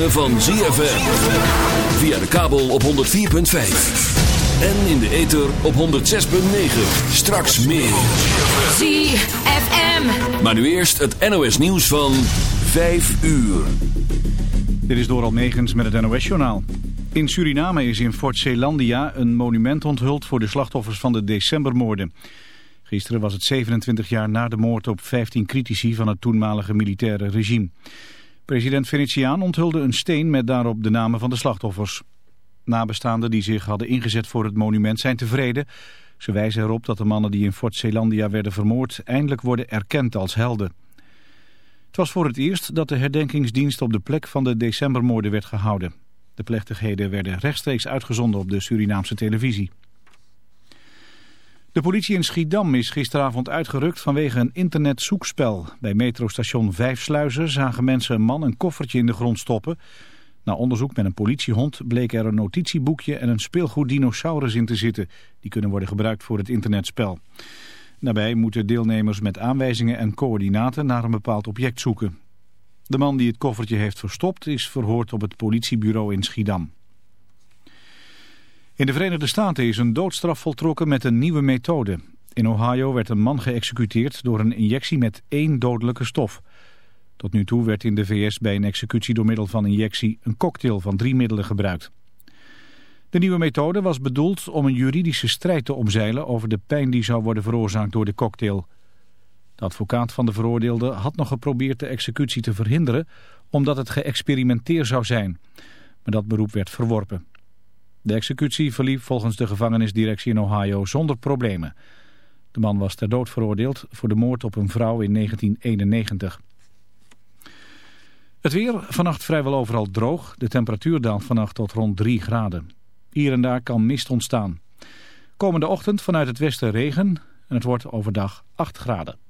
Ritme van ZFM. Via de kabel op 104.5. En in de ether op 106.9. Straks meer. ZFM. Maar nu eerst het NOS nieuws van 5 uur. Dit is Doral Megens met het NOS-journaal. In Suriname is in Fort Zeelandia een monument onthuld voor de slachtoffers van de decembermoorden. Gisteren was het 27 jaar na de moord op 15 critici van het toenmalige militaire regime. President Venetiaan onthulde een steen met daarop de namen van de slachtoffers. Nabestaanden die zich hadden ingezet voor het monument zijn tevreden. Ze wijzen erop dat de mannen die in Fort Zeelandia werden vermoord eindelijk worden erkend als helden. Het was voor het eerst dat de herdenkingsdienst op de plek van de decembermoorden werd gehouden. De plechtigheden werden rechtstreeks uitgezonden op de Surinaamse televisie. De politie in Schiedam is gisteravond uitgerukt vanwege een internetzoekspel. Bij metrostation Vijfsluizen zagen mensen een man een koffertje in de grond stoppen. Na onderzoek met een politiehond bleek er een notitieboekje en een speelgoeddinosaurus in te zitten. Die kunnen worden gebruikt voor het internetspel. Daarbij moeten deelnemers met aanwijzingen en coördinaten naar een bepaald object zoeken. De man die het koffertje heeft verstopt is verhoord op het politiebureau in Schiedam. In de Verenigde Staten is een doodstraf voltrokken met een nieuwe methode. In Ohio werd een man geëxecuteerd door een injectie met één dodelijke stof. Tot nu toe werd in de VS bij een executie door middel van injectie een cocktail van drie middelen gebruikt. De nieuwe methode was bedoeld om een juridische strijd te omzeilen over de pijn die zou worden veroorzaakt door de cocktail. De advocaat van de veroordeelde had nog geprobeerd de executie te verhinderen omdat het geëxperimenteer zou zijn. Maar dat beroep werd verworpen. De executie verliep volgens de gevangenisdirectie in Ohio zonder problemen. De man was ter dood veroordeeld voor de moord op een vrouw in 1991. Het weer, vannacht vrijwel overal droog. De temperatuur daalt vannacht tot rond 3 graden. Hier en daar kan mist ontstaan. Komende ochtend vanuit het westen regen en het wordt overdag 8 graden.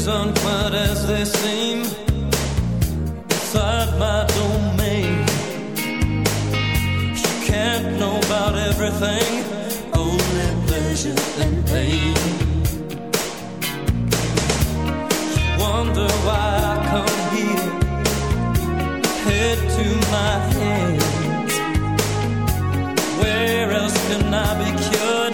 things aren't quite as they seem Inside my domain. She can't know about everything Only pleasure and pain. She wonder why I come here Head to my hands. Where else can I be cured?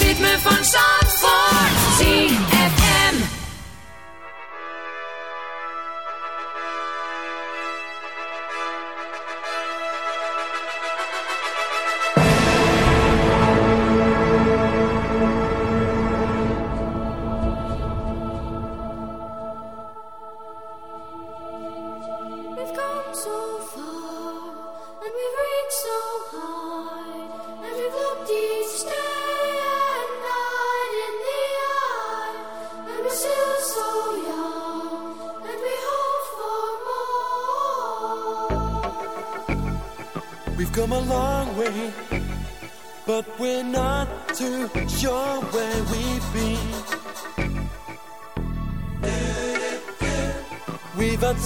ritme van zand.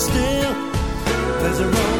still. There's a road.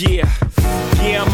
Yeah, yeah, I'm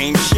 ain't shit.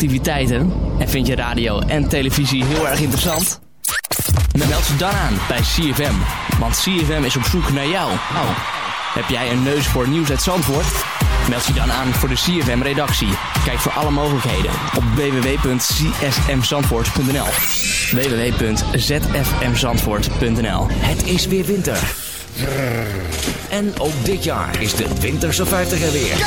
Activiteiten en vind je radio en televisie heel erg interessant? Dan meld je dan aan bij CFM, want CFM is op zoek naar jou. Oh. Heb jij een neus voor nieuws uit Zandvoort? Meld je dan aan voor de CFM-redactie. Kijk voor alle mogelijkheden op www.csmzandvoort.nl www.zfmzandvoort.nl Het is weer winter. En ook dit jaar is de Winterse 50 er weer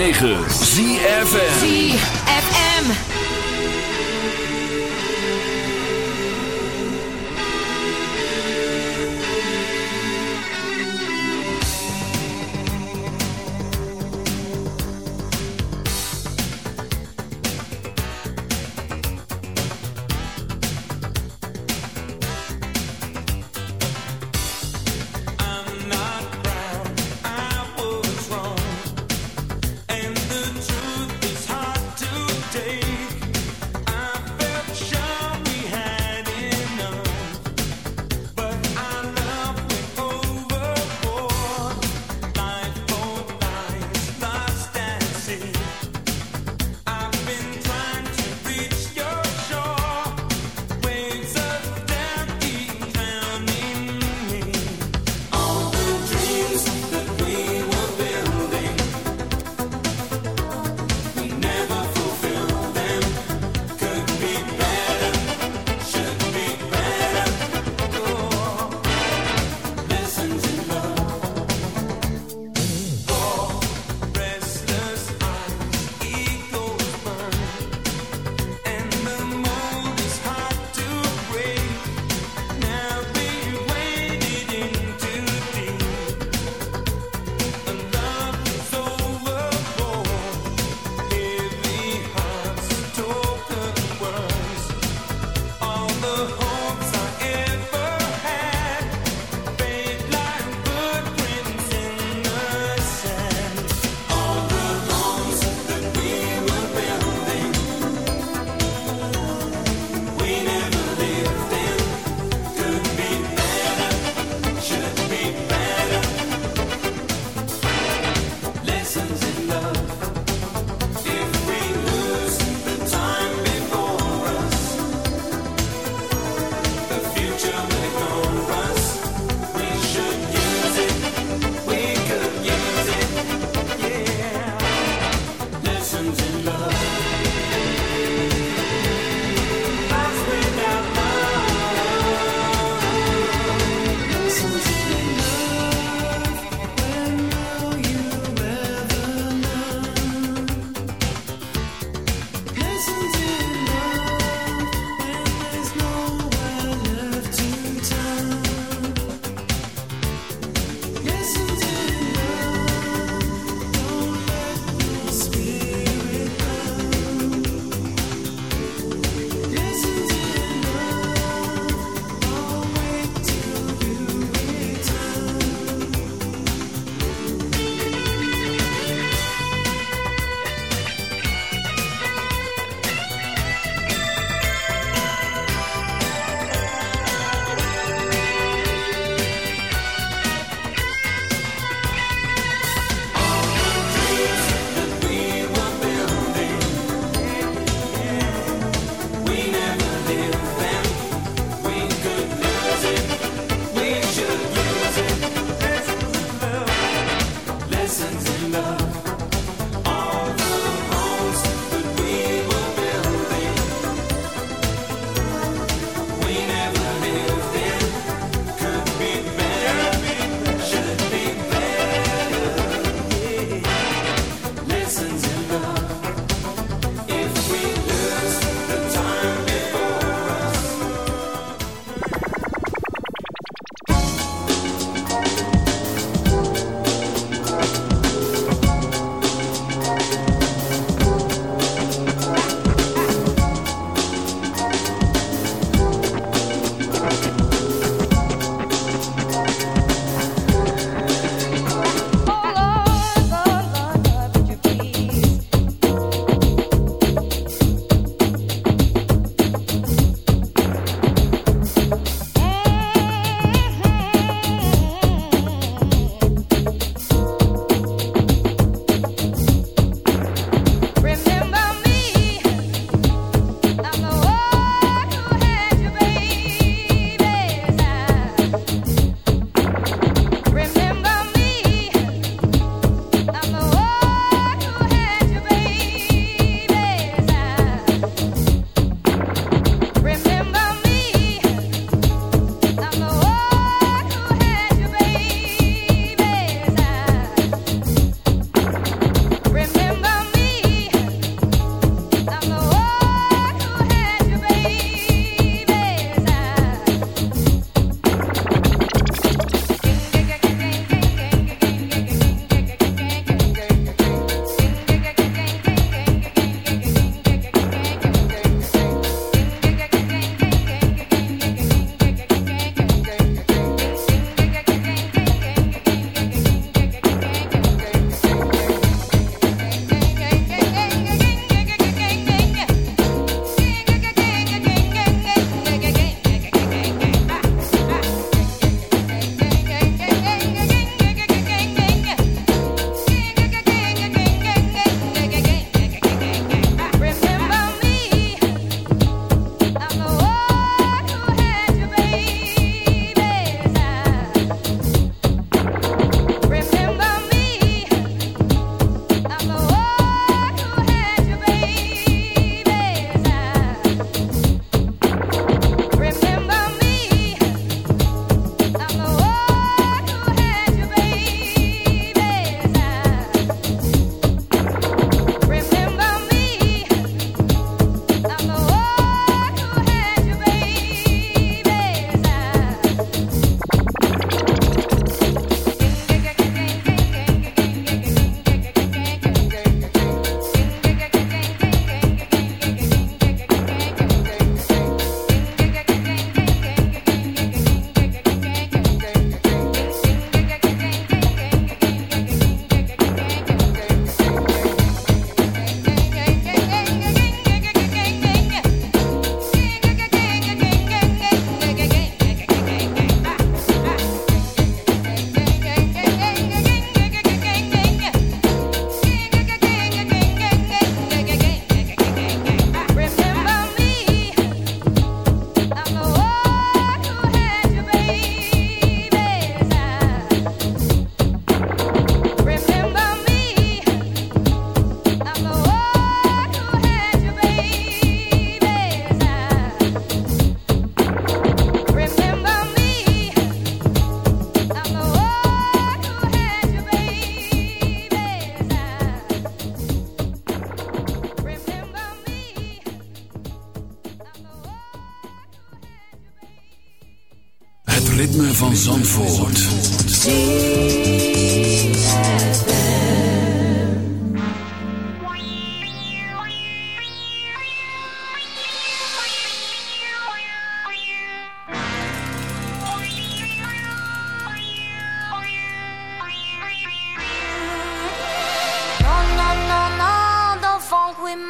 9.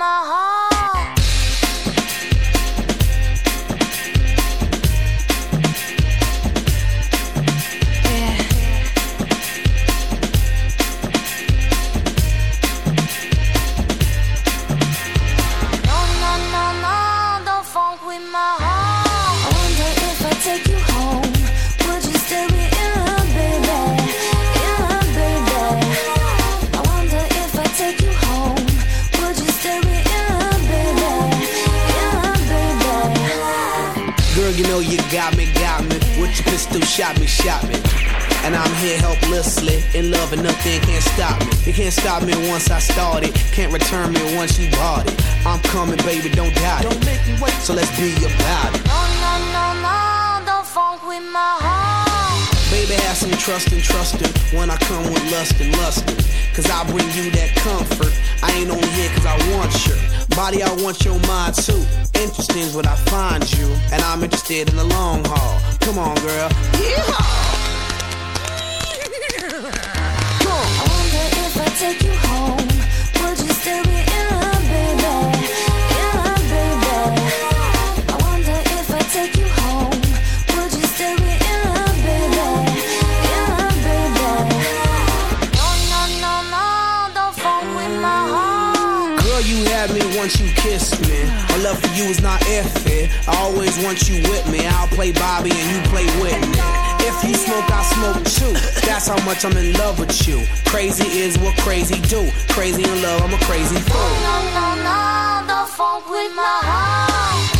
My and lusting. Cause I bring you that comfort. I ain't only here cause I want your body, I want your mind too. Interesting is what I find you, and I'm interested in the long haul. Come on, girl. Yeehaw! Me. My love for you is not iffy. I always want you with me. I'll play Bobby and you play Whitney. If you smoke, I smoke too. That's how much I'm in love with you. Crazy is what crazy do. Crazy in love, I'm a crazy fool. No, no, no, don't funk with my heart.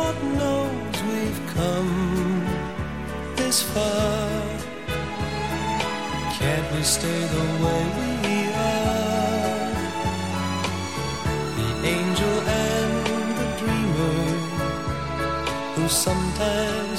Lord knows we've come this far. Can't we stay the way we are? The angel and the dreamer who sometimes